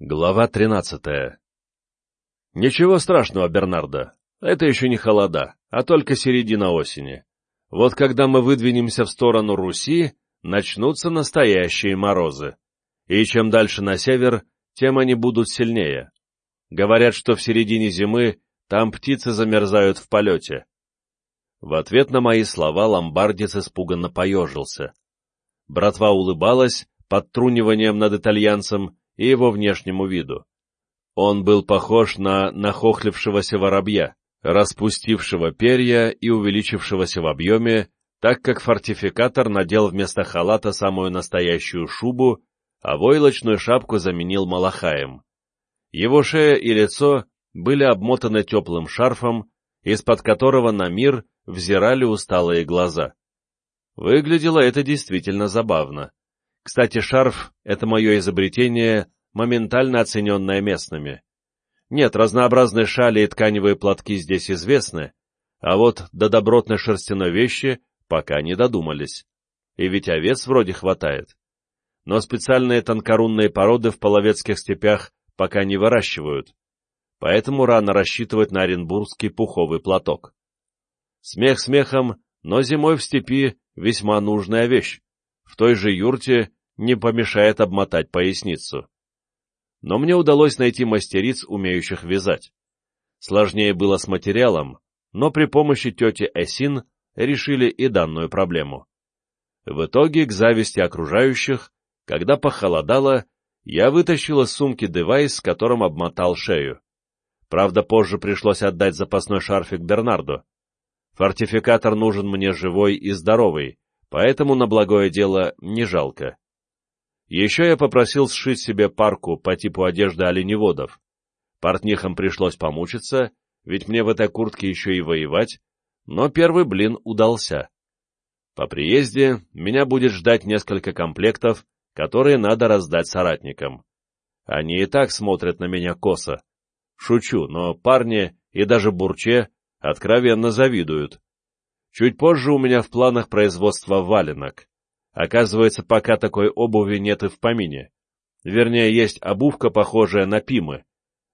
Глава тринадцатая Ничего страшного, Бернардо. Это еще не холода, а только середина осени. Вот когда мы выдвинемся в сторону Руси, начнутся настоящие морозы. И чем дальше на север, тем они будут сильнее. Говорят, что в середине зимы там птицы замерзают в полете. В ответ на мои слова ломбардец испуганно поежился. Братва улыбалась, подтруниванием над итальянцем, и его внешнему виду. Он был похож на нахохлившегося воробья, распустившего перья и увеличившегося в объеме, так как фортификатор надел вместо халата самую настоящую шубу, а войлочную шапку заменил малахаем. Его шея и лицо были обмотаны теплым шарфом, из-под которого на мир взирали усталые глаза. Выглядело это действительно забавно. Кстати, шарф — это мое изобретение, моментально оцененное местными. Нет, разнообразные шали и тканевые платки здесь известны, а вот до добротной шерстяной вещи пока не додумались. И ведь овец вроде хватает. Но специальные тонкорунные породы в половецких степях пока не выращивают, поэтому рано рассчитывать на оренбургский пуховый платок. Смех смехом, но зимой в степи весьма нужная вещь. В той же юрте не помешает обмотать поясницу. Но мне удалось найти мастериц, умеющих вязать. Сложнее было с материалом, но при помощи тети Эсин решили и данную проблему. В итоге, к зависти окружающих, когда похолодало, я вытащил из сумки девайс, с которым обмотал шею. Правда, позже пришлось отдать запасной шарфик Бернарду. Фортификатор нужен мне живой и здоровый, поэтому на благое дело не жалко. Еще я попросил сшить себе парку по типу одежды оленеводов. Портнихам пришлось помучиться, ведь мне в этой куртке еще и воевать, но первый блин удался. По приезде меня будет ждать несколько комплектов, которые надо раздать соратникам. Они и так смотрят на меня косо. Шучу, но парни и даже Бурче откровенно завидуют. Чуть позже у меня в планах производство валенок. Оказывается, пока такой обуви нет и в помине. Вернее, есть обувка, похожая на пимы.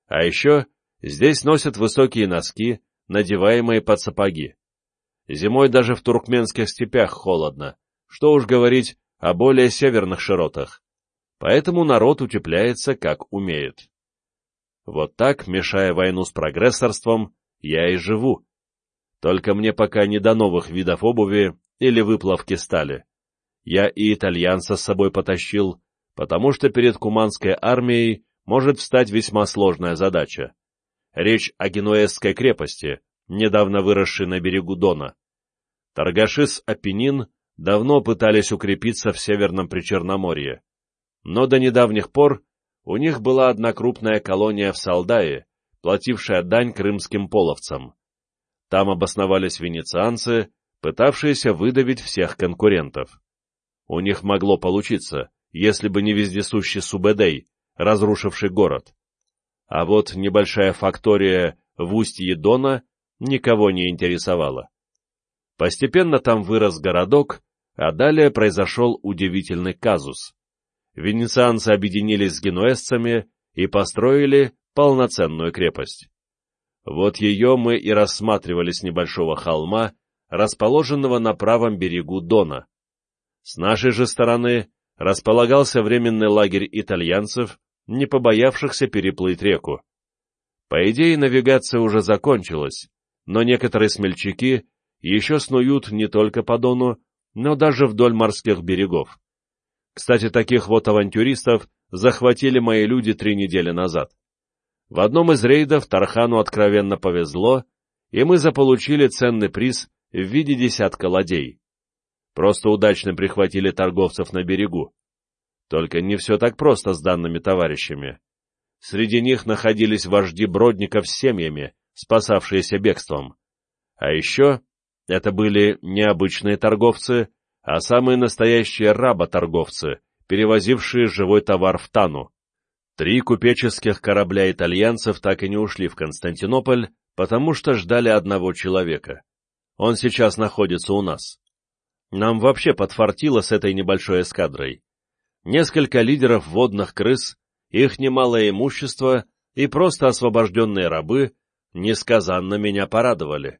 А еще здесь носят высокие носки, надеваемые под сапоги. Зимой даже в туркменских степях холодно, что уж говорить о более северных широтах. Поэтому народ утепляется как умеет. Вот так, мешая войну с прогрессорством, я и живу. Только мне пока не до новых видов обуви или выплавки стали я и итальянца с собой потащил, потому что перед куманской армией может встать весьма сложная задача. Речь о Генуэзской крепости, недавно выросшей на берегу Дона. Торгаши с Апеннин давно пытались укрепиться в Северном Причерноморье, но до недавних пор у них была одна крупная колония в Салдае, платившая дань крымским половцам. Там обосновались венецианцы, пытавшиеся выдавить всех конкурентов. У них могло получиться, если бы не вездесущий Субэдэй, разрушивший город. А вот небольшая фактория в устье Дона никого не интересовала. Постепенно там вырос городок, а далее произошел удивительный казус. Венецианцы объединились с генуэзцами и построили полноценную крепость. Вот ее мы и рассматривали с небольшого холма, расположенного на правом берегу Дона. С нашей же стороны располагался временный лагерь итальянцев, не побоявшихся переплыть реку. По идее, навигация уже закончилась, но некоторые смельчаки еще снуют не только по Дону, но даже вдоль морских берегов. Кстати, таких вот авантюристов захватили мои люди три недели назад. В одном из рейдов Тархану откровенно повезло, и мы заполучили ценный приз в виде десятка ладей. Просто удачно прихватили торговцев на берегу. Только не все так просто с данными товарищами. Среди них находились вожди бродников с семьями, спасавшиеся бегством. А еще это были необычные торговцы, а самые настоящие работорговцы, перевозившие живой товар в Тану. Три купеческих корабля итальянцев так и не ушли в Константинополь, потому что ждали одного человека. Он сейчас находится у нас. Нам вообще подфартило с этой небольшой эскадрой. Несколько лидеров водных крыс их немалое имущество и просто освобожденные рабы несказанно меня порадовали.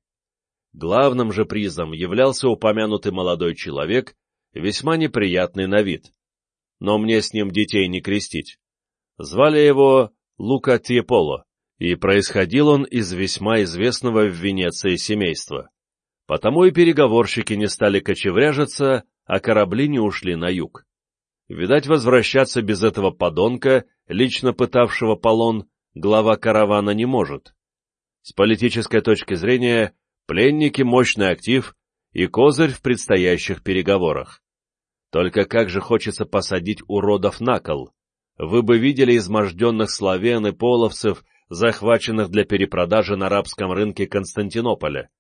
Главным же призом являлся упомянутый молодой человек, весьма неприятный на вид. Но мне с ним детей не крестить. Звали его Лука Тьеполо, и происходил он из весьма известного в Венеции семейства. Потому и переговорщики не стали кочевряжиться, а корабли не ушли на юг. Видать, возвращаться без этого подонка, лично пытавшего полон, глава каравана не может. С политической точки зрения, пленники — мощный актив и козырь в предстоящих переговорах. Только как же хочется посадить уродов на кол. Вы бы видели изможденных славян и половцев, захваченных для перепродажи на арабском рынке Константинополя.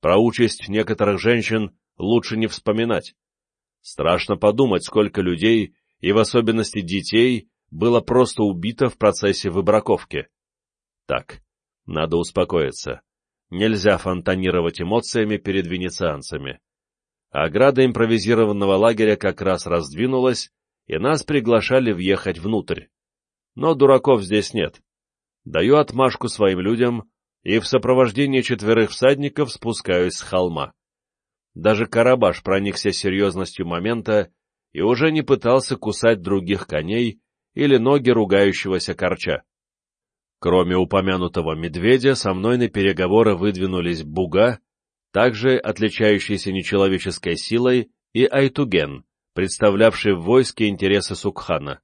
Про участь некоторых женщин лучше не вспоминать. Страшно подумать, сколько людей, и в особенности детей, было просто убито в процессе выбраковки. Так, надо успокоиться. Нельзя фонтанировать эмоциями перед венецианцами. Ограда импровизированного лагеря как раз раздвинулась, и нас приглашали въехать внутрь. Но дураков здесь нет. Даю отмашку своим людям и в сопровождении четверых всадников спускаюсь с холма. Даже Карабаш проникся серьезностью момента и уже не пытался кусать других коней или ноги ругающегося корча. Кроме упомянутого медведя, со мной на переговоры выдвинулись Буга, также отличающийся нечеловеческой силой, и Айтуген, представлявший в войске интересы Сукхана.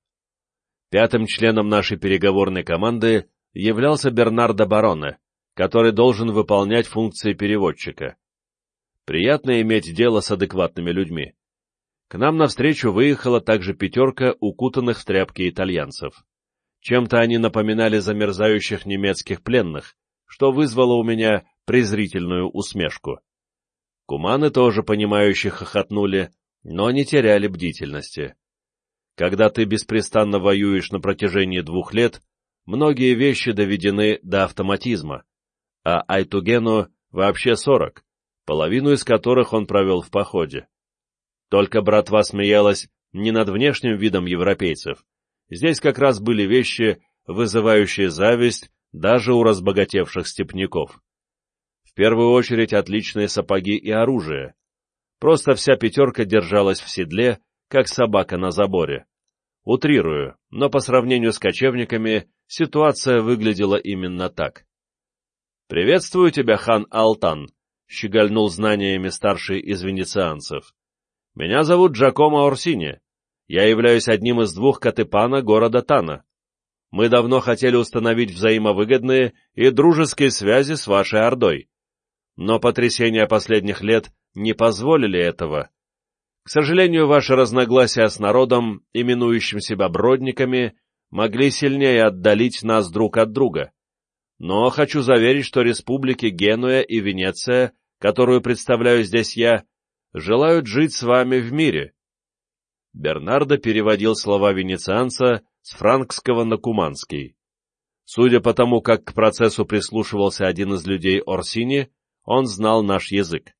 Пятым членом нашей переговорной команды являлся Бернардо Бароне, который должен выполнять функции переводчика. Приятно иметь дело с адекватными людьми. К нам навстречу выехала также пятерка укутанных в тряпки итальянцев. Чем-то они напоминали замерзающих немецких пленных, что вызвало у меня презрительную усмешку. Куманы тоже понимающие хохотнули, но не теряли бдительности. Когда ты беспрестанно воюешь на протяжении двух лет, многие вещи доведены до автоматизма, а Айтугену вообще сорок, половину из которых он провел в походе. Только братва смеялась не над внешним видом европейцев. Здесь как раз были вещи, вызывающие зависть даже у разбогатевших степняков. В первую очередь отличные сапоги и оружие. Просто вся пятерка держалась в седле, как собака на заборе. Утрирую, но по сравнению с кочевниками ситуация выглядела именно так. «Приветствую тебя, хан Алтан», — щегольнул знаниями старший из венецианцев. «Меня зовут Джакомо Орсини. Я являюсь одним из двух Катепана города Тана. Мы давно хотели установить взаимовыгодные и дружеские связи с вашей Ордой. Но потрясения последних лет не позволили этого. К сожалению, ваши разногласия с народом, именующим себя бродниками, могли сильнее отдалить нас друг от друга. Но хочу заверить, что республики Генуя и Венеция, которую представляю здесь я, желают жить с вами в мире. Бернардо переводил слова венецианца с франкского на куманский. Судя по тому, как к процессу прислушивался один из людей Орсини, он знал наш язык.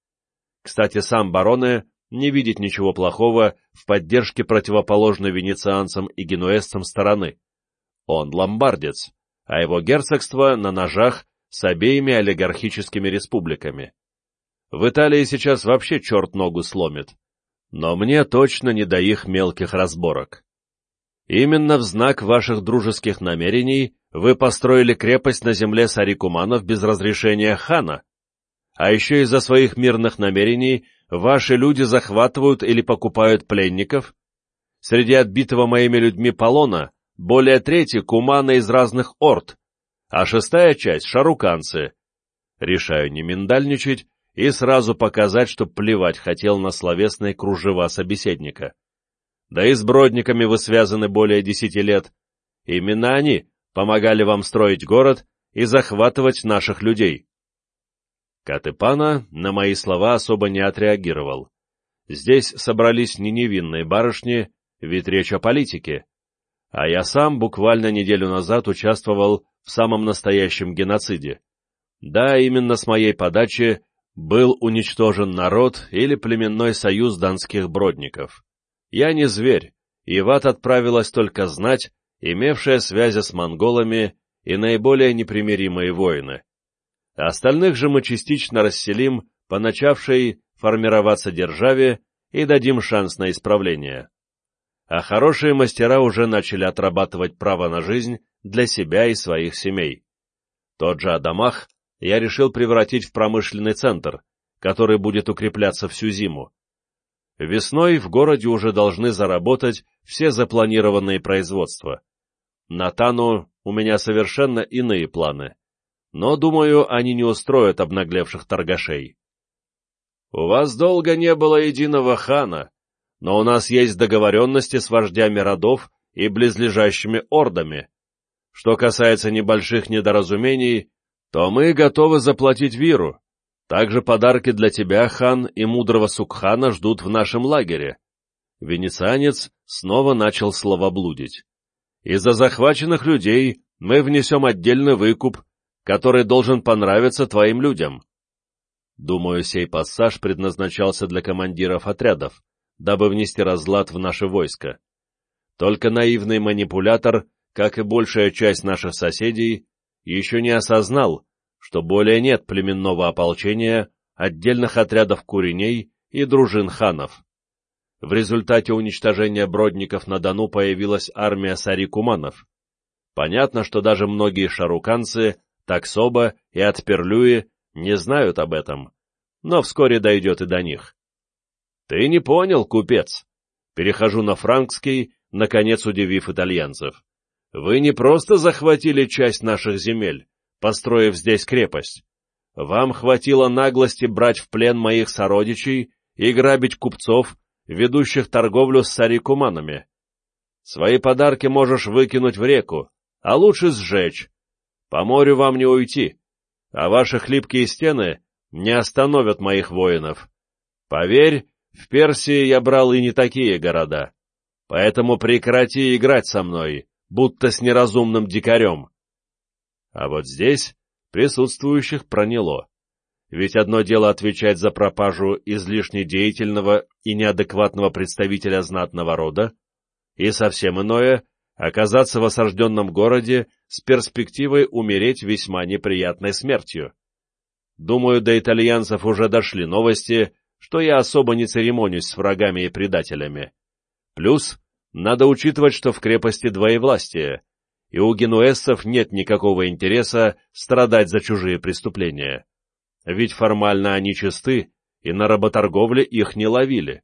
Кстати, сам бароне не видит ничего плохого в поддержке противоположной венецианцам и генуэзцам стороны. Он ломбардец, а его герцогство на ножах с обеими олигархическими республиками. В Италии сейчас вообще черт ногу сломит. Но мне точно не до их мелких разборок. Именно в знак ваших дружеских намерений вы построили крепость на земле Сарикуманов без разрешения хана. А еще из-за своих мирных намерений ваши люди захватывают или покупают пленников. Среди отбитого моими людьми полона более трети — куманы из разных орд, а шестая часть — шаруканцы. Решаю не миндальничать и сразу показать, что плевать хотел на словесные кружева собеседника. Да и с бродниками вы связаны более десяти лет. Именно они помогали вам строить город и захватывать наших людей. Катепана на мои слова особо не отреагировал. Здесь собрались не невинные барышни, ведь речь о политике. А я сам буквально неделю назад участвовал в самом настоящем геноциде. Да, именно с моей подачи был уничтожен народ или племенной союз донских бродников. Я не зверь, и в ад отправилась только знать, имевшая связи с монголами и наиболее непримиримые воины. Остальных же мы частично расселим по начавшей формироваться державе и дадим шанс на исправление. А хорошие мастера уже начали отрабатывать право на жизнь для себя и своих семей. Тот же Адамах я решил превратить в промышленный центр, который будет укрепляться всю зиму. Весной в городе уже должны заработать все запланированные производства. На Тану у меня совершенно иные планы, но, думаю, они не устроят обнаглевших торгашей. У вас долго не было единого хана, но у нас есть договоренности с вождями родов и близлежащими ордами. Что касается небольших недоразумений, то мы готовы заплатить виру. Также подарки для тебя, хан, и мудрого Сукхана ждут в нашем лагере. Венецианец снова начал словоблудить. Из-за захваченных людей мы внесем отдельный выкуп, который должен понравиться твоим людям. Думаю, сей пассаж предназначался для командиров отрядов, дабы внести разлад в наше войско. Только наивный манипулятор, как и большая часть наших соседей, еще не осознал, что более нет племенного ополчения, отдельных отрядов куреней и дружин ханов. В результате уничтожения бродников на Дону появилась армия сарикуманов. Понятно, что даже многие шаруканцы, таксоба и отперлюи не знают об этом, но вскоре дойдет и до них. Ты не понял, купец. Перехожу на франкский, наконец удивив итальянцев. Вы не просто захватили часть наших земель, построив здесь крепость. Вам хватило наглости брать в плен моих сородичей и грабить купцов, ведущих торговлю с сарикуманами. Свои подарки можешь выкинуть в реку, а лучше сжечь. По морю вам не уйти, а ваши хлипкие стены не остановят моих воинов. Поверь, в Персии я брал и не такие города. Поэтому прекрати играть со мной, будто с неразумным дикарем. А вот здесь присутствующих проняло. Ведь одно дело отвечать за пропажу излишне деятельного и неадекватного представителя знатного рода, и совсем иное — оказаться в осажденном городе с перспективой умереть весьма неприятной смертью. Думаю, до итальянцев уже дошли новости, что я особо не церемонюсь с врагами и предателями. Плюс, надо учитывать, что в крепости двоевластие, и у генуэзцев нет никакого интереса страдать за чужие преступления. Ведь формально они чисты, и на работорговле их не ловили.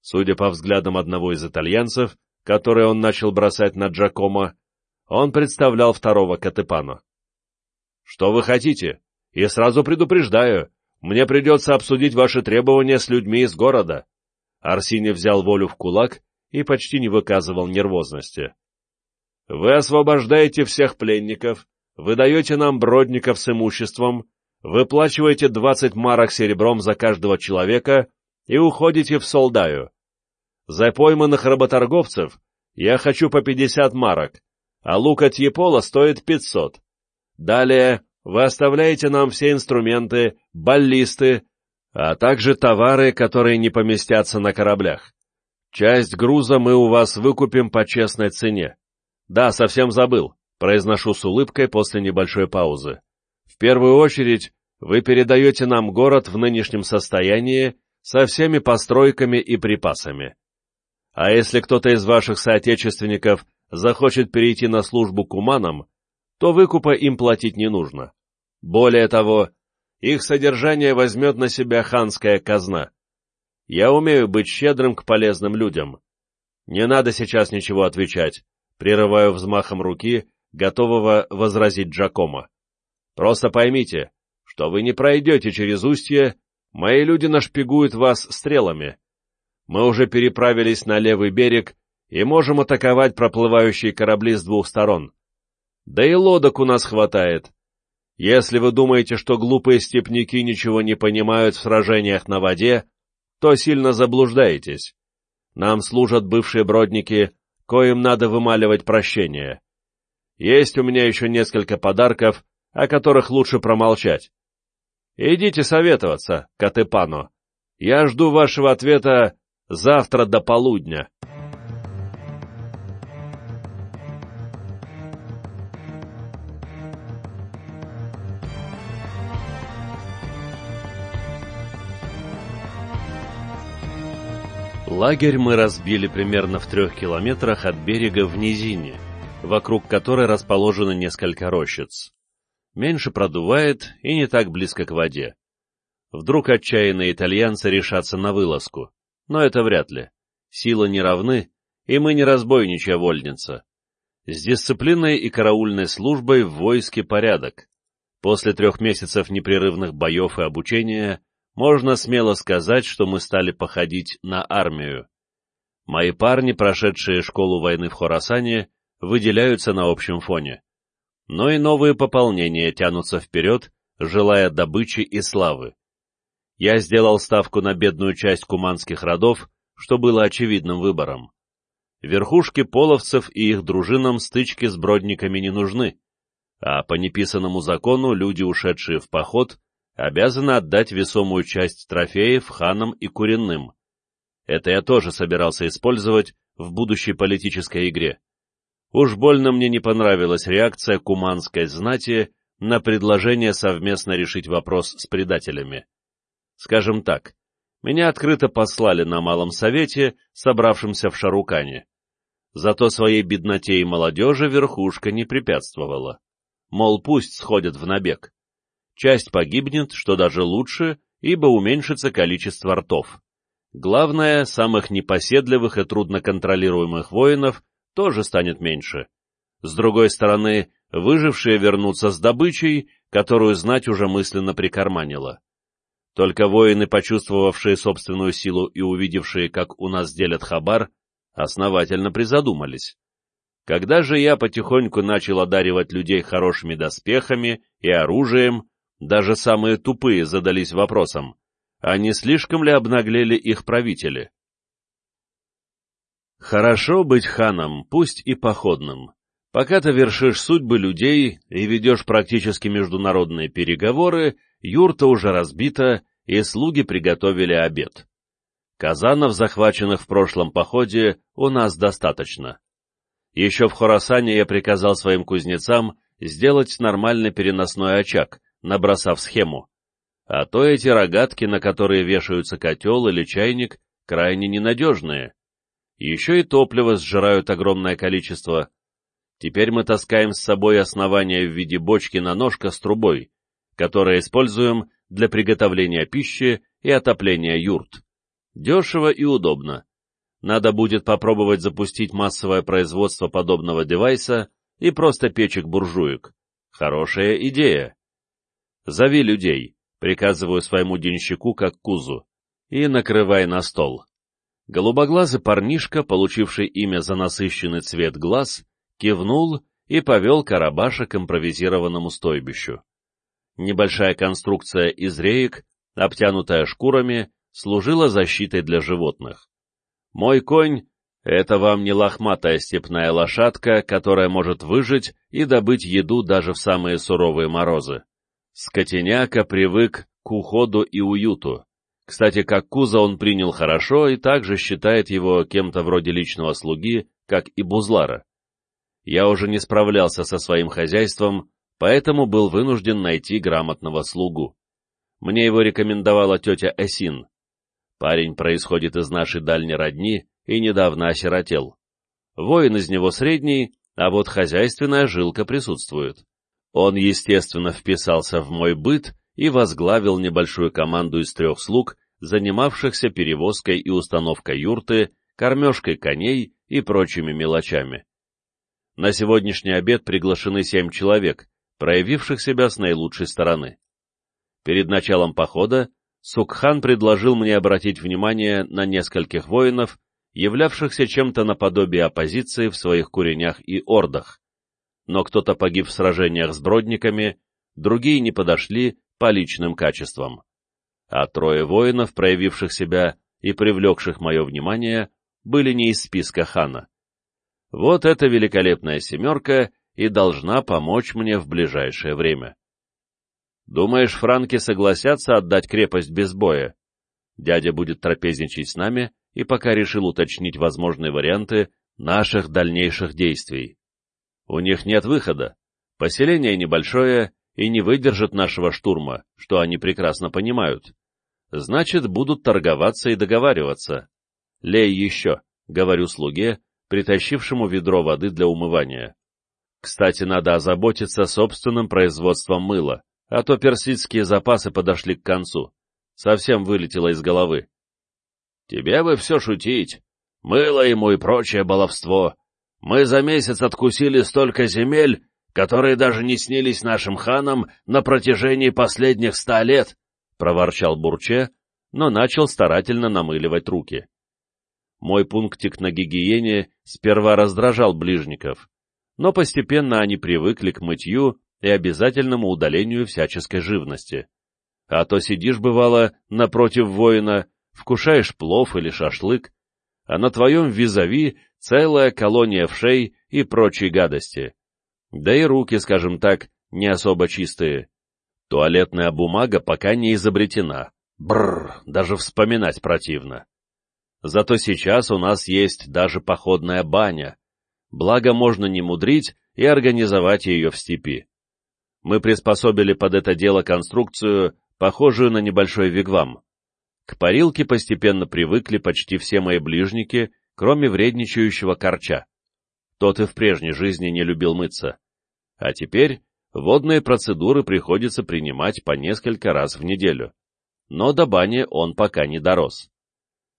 Судя по взглядам одного из итальянцев, который он начал бросать на Джакомо, он представлял второго Катепано. «Что вы хотите?» И сразу предупреждаю, мне придется обсудить ваши требования с людьми из города. Арсений взял волю в кулак и почти не выказывал нервозности. Вы освобождаете всех пленников, выдаете нам бродников с имуществом, выплачиваете двадцать марок серебром за каждого человека и уходите в Солдаю. За пойманных работорговцев я хочу по пятьдесят марок, а лук от Епола стоит пятьсот. Далее вы оставляете нам все инструменты, баллисты, а также товары, которые не поместятся на кораблях. Часть груза мы у вас выкупим по честной цене. Да, совсем забыл, произношу с улыбкой после небольшой паузы. В первую очередь, вы передаете нам город в нынешнем состоянии со всеми постройками и припасами. А если кто-то из ваших соотечественников захочет перейти на службу к уманам, то выкупа им платить не нужно. Более того, их содержание возьмет на себя ханская казна. Я умею быть щедрым к полезным людям. Не надо сейчас ничего отвечать, прерываю взмахом руки, готового возразить Джакомо. Просто поймите, что вы не пройдете через устье, мои люди нашпигуют вас стрелами. Мы уже переправились на левый берег и можем атаковать проплывающие корабли с двух сторон. Да и лодок у нас хватает. Если вы думаете, что глупые степняки ничего не понимают в сражениях на воде, то сильно заблуждаетесь. Нам служат бывшие бродники, коим надо вымаливать прощение. Есть у меня еще несколько подарков, о которых лучше промолчать. Идите советоваться, Катепано. Я жду вашего ответа завтра до полудня. Лагерь мы разбили примерно в трех километрах от берега в низине, вокруг которой расположено несколько рощиц. Меньше продувает и не так близко к воде. Вдруг отчаянные итальянцы решатся на вылазку, но это вряд ли. Силы не равны, и мы не разбойничья вольница. С дисциплиной и караульной службой в войске порядок. После трех месяцев непрерывных боев и обучения можно смело сказать, что мы стали походить на армию. Мои парни, прошедшие школу войны в Хорасане, выделяются на общем фоне. Но и новые пополнения тянутся вперед, желая добычи и славы. Я сделал ставку на бедную часть куманских родов, что было очевидным выбором. Верхушке половцев и их дружинам стычки с бродниками не нужны, а по неписанному закону люди, ушедшие в поход, обязаны отдать весомую часть трофеев ханам и куренным. Это я тоже собирался использовать в будущей политической игре. Уж больно мне не понравилась реакция куманской знати на предложение совместно решить вопрос с предателями. Скажем так, меня открыто послали на Малом Совете, собравшемся в Шарукане. Зато своей бедноте и молодежи верхушка не препятствовала. Мол, пусть сходят в набег часть погибнет, что даже лучше, ибо уменьшится количество ртов. Главное, самых непоседливых и трудноконтролируемых воинов тоже станет меньше. С другой стороны, выжившие вернутся с добычей, которую знать уже мысленно прикарманила. Только воины, почувствовавшие собственную силу и увидевшие, как у нас делят хабар, основательно призадумались. Когда же я потихоньку начал одаривать людей хорошими доспехами и оружием, даже самые тупые задались вопросом, а не слишком ли обнаглели их правители? Хорошо быть ханом, пусть и походным. Пока ты вершишь судьбы людей и ведешь практически международные переговоры, юрта уже разбита, и слуги приготовили обед. Казанов, захваченных в прошлом походе, у нас достаточно. Еще в Хорасане я приказал своим кузнецам сделать нормальный переносной очаг, набросав схему. А то эти рогатки, на которые вешаются котел или чайник, крайне ненадежные. Еще и топливо сжирают огромное количество. Теперь мы таскаем с собой основание в виде бочки на ножка с трубой, которое используем для приготовления пищи и отопления юрт. Дешево и удобно. Надо будет попробовать запустить массовое производство подобного девайса и просто печек-буржуек. Хорошая идея. Зови людей, приказываю своему денщику как кузу, и накрывай на стол. Голубоглазый парнишка, получивший имя за насыщенный цвет глаз, кивнул и повел Карабаша к импровизированному стойбищу. Небольшая конструкция из реек, обтянутая шкурами, служила защитой для животных. Мой конь — это вам не лохматая степная лошадка, которая может выжить и добыть еду даже в самые суровые морозы. Скотеняка привык к уходу и уюту. Кстати, как Куза он принял хорошо и также считает его кем-то вроде личного слуги, как и Бузлара. Я уже не справлялся со своим хозяйством, поэтому был вынужден найти грамотного слугу. Мне его рекомендовала тетя Эсин. Парень происходит из нашей дальней родни и недавно осиротел. Воин из него средний, а вот хозяйственная жилка присутствует. Он, естественно, вписался в мой быт и возглавил небольшую команду из трех слуг, занимавшихся перевозкой и установкой юрты, кормежкой коней и прочими мелочами. На сегодняшний обед приглашены семь человек, проявивших себя с наилучшей стороны. Перед началом похода Сукхан предложил мне обратить внимание на нескольких воинов, являвшихся чем-то наподобие оппозиции в своих куренях и ордах, но кто-то погиб в сражениях с бродниками, другие не подошли по личным качествам. А трое воинов, проявивших себя и привлекших мое внимание, были не из списка хана. Вот эта великолепная семерка и должна помочь мне в ближайшее время. Думаешь, франки согласятся отдать крепость без боя? Дядя будет трапезничать с нами и пока решил уточнить возможные варианты наших дальнейших действий. У них нет выхода. Поселение небольшое и не выдержит нашего штурма, что они прекрасно понимают. Значит, будут торговаться и договариваться. Лей еще, говорю слуге, притащившему ведро воды для умывания. Кстати, надо озаботиться собственным производством мыла, а то персидские запасы подошли к концу. Совсем вылетело из головы. Тебе бы все шутить. Мыло ему и прочее баловство. Мы за месяц откусили столько земель, которые даже не снились нашим ханам на протяжении последних ста лет, — проворчал Бурче, но начал старательно намыливать руки. Мой пунктик на гигиене сперва раздражал ближников, но постепенно они привыкли к мытью и обязательному удалению всяческой живности. А то сидишь, бывало, напротив воина, вкушаешь плов или шашлык, а на твоем визави целая колония вшей и прочей гадости. Да и руки, скажем так, не особо чистые. Туалетная бумага пока не изобретена. Бррр, даже вспоминать противно. Зато сейчас у нас есть даже походная баня. Благо можно не мудрить и организовать ее в степи. Мы приспособили под это дело конструкцию, похожую на небольшой вигвам. К парилке постепенно привыкли почти все мои ближники, кроме вредничающего корча. Тот и в прежней жизни не любил мыться. А теперь водные процедуры приходится принимать по несколько раз в неделю. Но до бани он пока не дорос.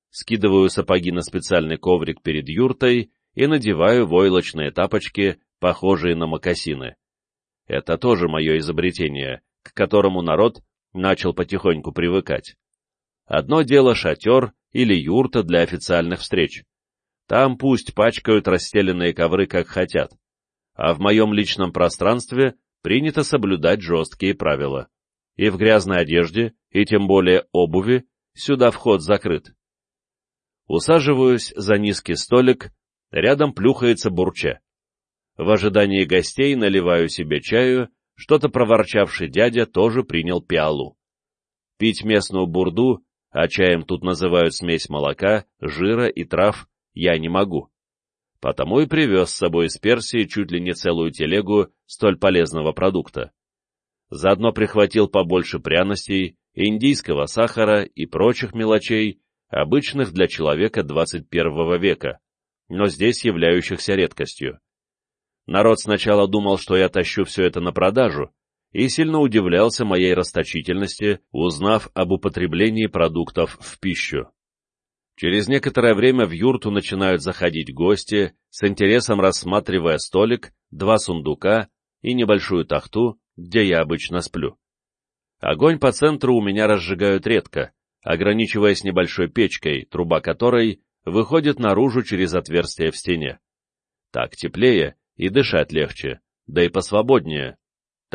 Скидываю сапоги на специальный коврик перед юртой и надеваю войлочные тапочки, похожие на мокасины. Это тоже мое изобретение, к которому народ начал потихоньку привыкать. Одно дело шатер или юрта для официальных встреч. Там пусть пачкают расстеленные ковры как хотят. А в моем личном пространстве принято соблюдать жесткие правила. И в грязной одежде, и тем более обуви, сюда вход закрыт. Усаживаюсь за низкий столик, рядом плюхается бурча. В ожидании гостей наливаю себе чаю, что-то проворчавший дядя тоже принял пиалу. Пить местную бурду а чаем тут называют смесь молока, жира и трав, я не могу. Потому и привез с собой из Персии чуть ли не целую телегу столь полезного продукта. Заодно прихватил побольше пряностей, индийского сахара и прочих мелочей, обычных для человека 21 века, но здесь являющихся редкостью. Народ сначала думал, что я тащу все это на продажу, и сильно удивлялся моей расточительности, узнав об употреблении продуктов в пищу. Через некоторое время в юрту начинают заходить гости, с интересом рассматривая столик, два сундука и небольшую тахту, где я обычно сплю. Огонь по центру у меня разжигают редко, ограничиваясь небольшой печкой, труба которой выходит наружу через отверстие в стене. Так теплее и дышать легче, да и посвободнее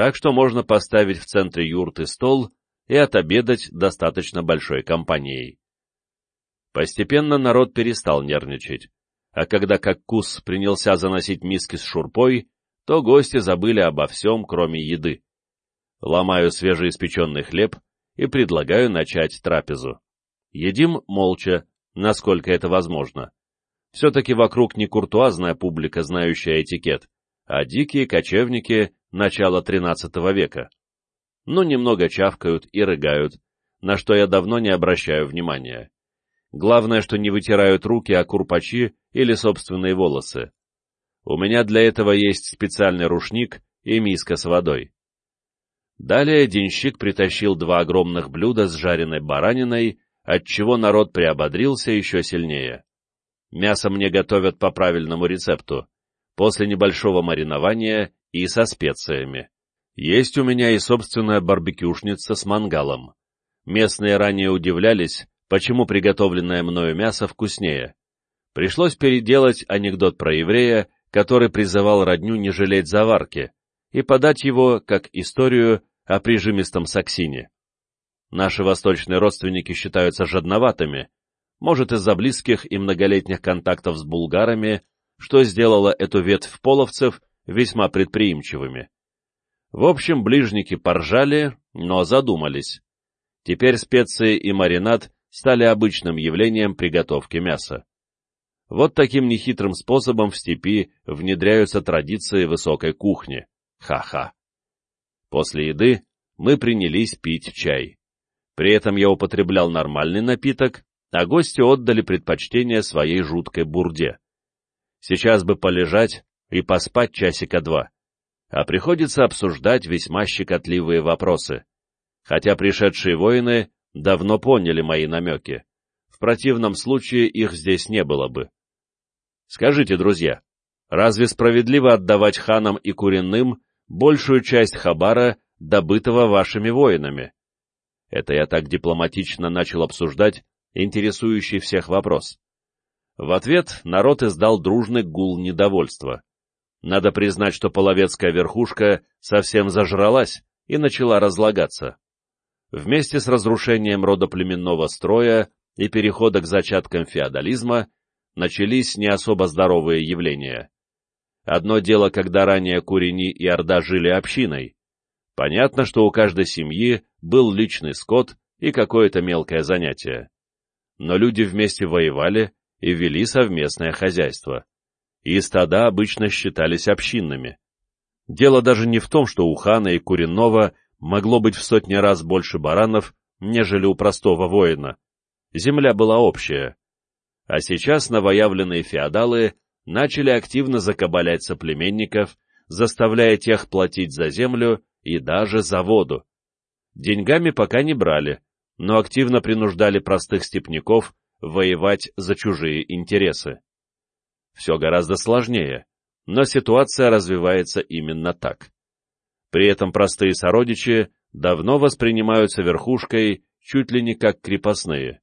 так что можно поставить в центре юрты стол и отобедать достаточно большой компанией. Постепенно народ перестал нервничать, а когда Каккус принялся заносить миски с шурпой, то гости забыли обо всем, кроме еды. Ломаю свежеиспеченный хлеб и предлагаю начать трапезу. Едим молча, насколько это возможно. Все-таки вокруг не куртуазная публика, знающая этикет, а дикие кочевники начала XIII века. Ну, немного чавкают и рыгают, на что я давно не обращаю внимания. Главное, что не вытирают руки о курпачи или собственные волосы. У меня для этого есть специальный рушник и миска с водой. Далее денщик притащил два огромных блюда с жареной бараниной, отчего народ приободрился еще сильнее. Мясо мне готовят по правильному рецепту, после небольшого маринования и со специями. Есть у меня и собственная барбекюшница с мангалом. Местные ранее удивлялись, почему приготовленное мною мясо вкуснее. Пришлось переделать анекдот про еврея, который призывал родню не жалеть заварки, и подать его как историю о прижимистом саксине. Наши восточные родственники считаются жадноватыми, может из-за близких и многолетних контактов с булгарами, что сделало эту ветвь половцев весьма предприимчивыми. В общем, ближники поржали, но задумались. Теперь специи и маринад стали обычным явлением приготовки мяса. Вот таким нехитрым способом в степи внедряются традиции высокой кухни. Ха-ха. После еды мы принялись пить чай. При этом я употреблял нормальный напиток, а гости отдали предпочтение своей жуткой бурде. Сейчас бы полежать и поспать часика два, а приходится обсуждать весьма щекотливые вопросы, хотя пришедшие воины давно поняли мои намеки. В противном случае их здесь не было бы. Скажите, друзья, разве справедливо отдавать ханам и куренным большую часть хабара, добытого вашими воинами? Это я так дипломатично начал обсуждать интересующий всех вопрос. В ответ народ издал дружный гул недовольства. Надо признать, что половецкая верхушка совсем зажралась и начала разлагаться. Вместе с разрушением родоплеменного строя и перехода к зачаткам феодализма начались не особо здоровые явления. Одно дело, когда ранее Курени и Орда жили общиной. Понятно, что у каждой семьи был личный скот и какое-то мелкое занятие. Но люди вместе воевали и вели совместное хозяйство. И стада обычно считались общинными. Дело даже не в том, что у хана и Куренного могло быть в сотни раз больше баранов, нежели у простого воина. Земля была общая. А сейчас новоявленные феодалы начали активно закабалять соплеменников, заставляя тех платить за землю и даже за воду. Деньгами пока не брали, но активно принуждали простых степняков воевать за чужие интересы. Все гораздо сложнее, но ситуация развивается именно так. При этом простые сородичи давно воспринимаются верхушкой чуть ли не как крепостные.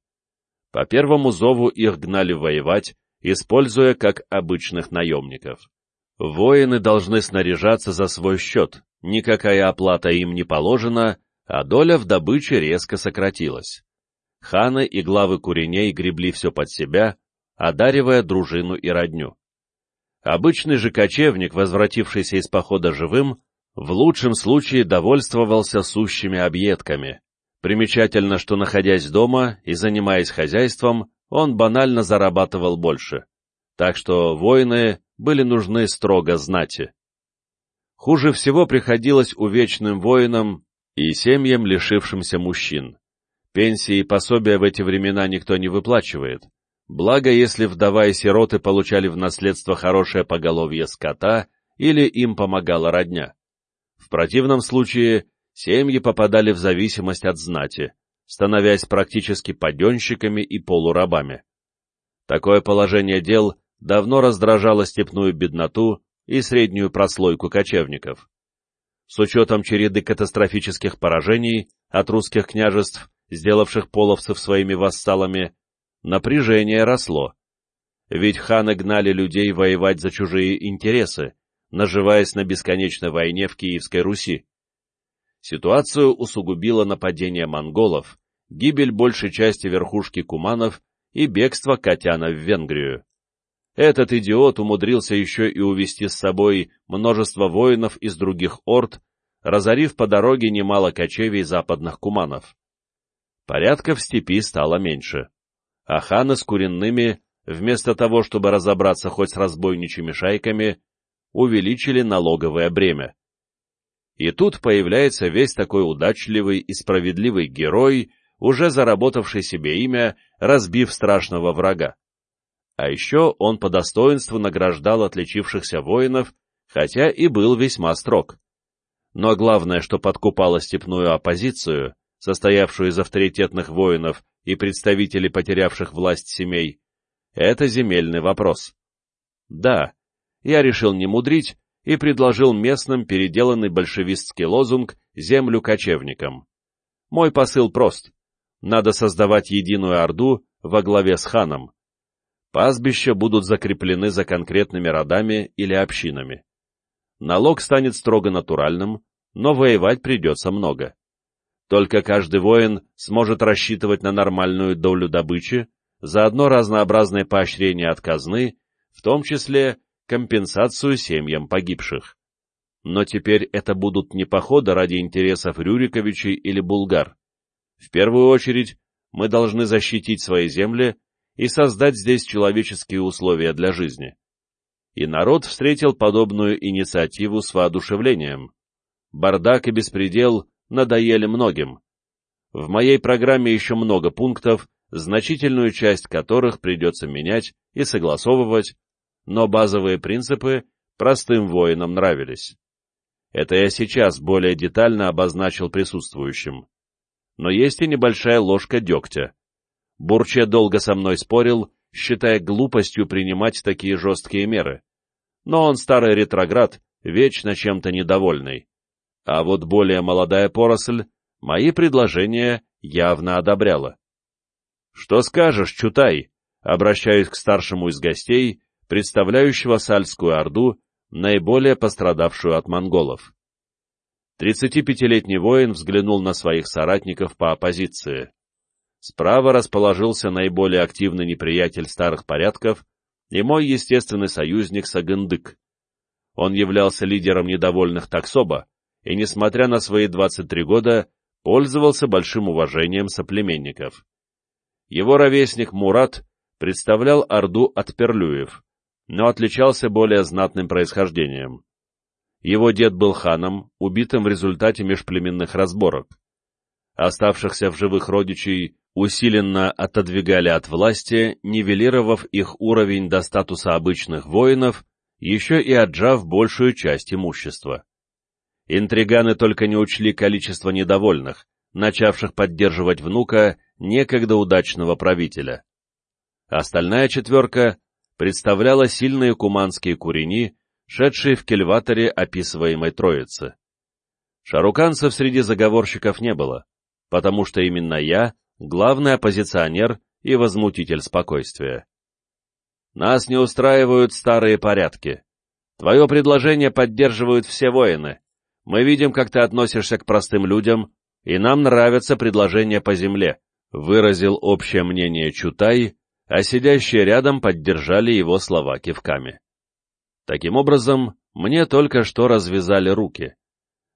По первому зову их гнали воевать, используя как обычных наемников. Воины должны снаряжаться за свой счет, никакая оплата им не положена, а доля в добыче резко сократилась. Ханы и главы куреней гребли все под себя, одаривая дружину и родню. Обычный же кочевник, возвратившийся из похода живым, в лучшем случае довольствовался сущими объедками. Примечательно, что, находясь дома и занимаясь хозяйством, он банально зарабатывал больше. Так что воины были нужны строго знати. Хуже всего приходилось увечным воинам и семьям, лишившимся мужчин. Пенсии и пособия в эти времена никто не выплачивает. Благо, если вдова и сироты получали в наследство хорошее поголовье скота или им помогала родня. В противном случае семьи попадали в зависимость от знати, становясь практически паденщиками и полурабами. Такое положение дел давно раздражало степную бедноту и среднюю прослойку кочевников. С учетом череды катастрофических поражений от русских княжеств, сделавших половцев своими вассалами, напряжение росло. Ведь ханы гнали людей воевать за чужие интересы, наживаясь на бесконечной войне в Киевской Руси. Ситуацию усугубило нападение монголов, гибель большей части верхушки куманов и бегство Катяна в Венгрию. Этот идиот умудрился еще и увести с собой множество воинов из других орд, разорив по дороге немало кочевий западных куманов. Порядка в степи стало меньше, а ханы с куренными, вместо того, чтобы разобраться хоть с разбойничьими шайками, увеличили налоговое бремя. И тут появляется весь такой удачливый и справедливый герой, уже заработавший себе имя, разбив страшного врага. А еще он по достоинству награждал отличившихся воинов, хотя и был весьма строг. Но главное, что подкупало степную оппозицию, состоявшую из авторитетных воинов и представителей потерявших власть семей, это земельный вопрос. Да, я решил не мудрить и предложил местным переделанный большевистский лозунг «Землю кочевникам». Мой посыл прост. Надо создавать единую Орду во главе с ханом. Пастбища будут закреплены за конкретными родами или общинами. Налог станет строго натуральным, но воевать придется много. Только каждый воин сможет рассчитывать на нормальную долю добычи, заодно разнообразные поощрения от казны, в том числе компенсацию семьям погибших. Но теперь это будут не походы ради интересов Рюриковичей или Булгар. В первую очередь мы должны защитить свои земли и создать здесь человеческие условия для жизни. И народ встретил подобную инициативу с воодушевлением. Бардак и беспредел надоели многим. В моей программе еще много пунктов, значительную часть которых придется менять и согласовывать, но базовые принципы простым воинам нравились. Это я сейчас более детально обозначил присутствующим. Но есть и небольшая ложка дегтя. Бурче долго со мной спорил, считая глупостью принимать такие жесткие меры. Но он старый ретроград, вечно чем-то недовольный. А вот более молодая поросль мои предложения явно одобряла. «Что скажешь, Чутай?» Обращаюсь к старшему из гостей, представляющего Сальскую Орду, наиболее пострадавшую от монголов. 35-летний воин взглянул на своих соратников по оппозиции. Справа расположился наиболее активный неприятель старых порядков и мой естественный союзник Сагындык. Он являлся лидером недовольных Таксоба и, несмотря на свои 23 года, пользовался большим уважением соплеменников. Его ровесник Мурат представлял Орду от Перлюев, но отличался более знатным происхождением. Его дед был ханом, убитым в результате межплеменных разборок. Оставшихся в живых родичей усиленно отодвигали от власти, нивелировав их уровень до статуса обычных воинов, еще и отжав большую часть имущества. Интриганы только не учли количество недовольных, начавших поддерживать внука некогда удачного правителя. Остальная четверка представляла сильные куманские курени, шедшие в кельваторе описываемой троицы. Шаруканцев среди заговорщиков не было, потому что именно я — главный оппозиционер и возмутитель спокойствия. Нас не устраивают старые порядки. Твое предложение поддерживают все воины, мы видим, как ты относишься к простым людям, и нам нравятся предложения по земле», — выразил общее мнение Чутай, а сидящие рядом поддержали его слова кивками. Таким образом, мне только что развязали руки.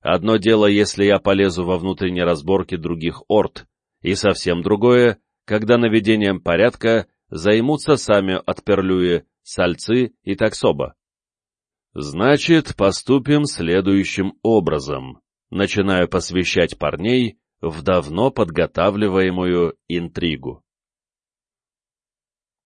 Одно дело, если я полезу во внутренние разборки других орд, и совсем другое, когда наведением порядка займутся сами отперлюи, сальцы и таксоба. Значит, поступим следующим образом. Начинаю посвящать парней в давно подготавливаемую интригу.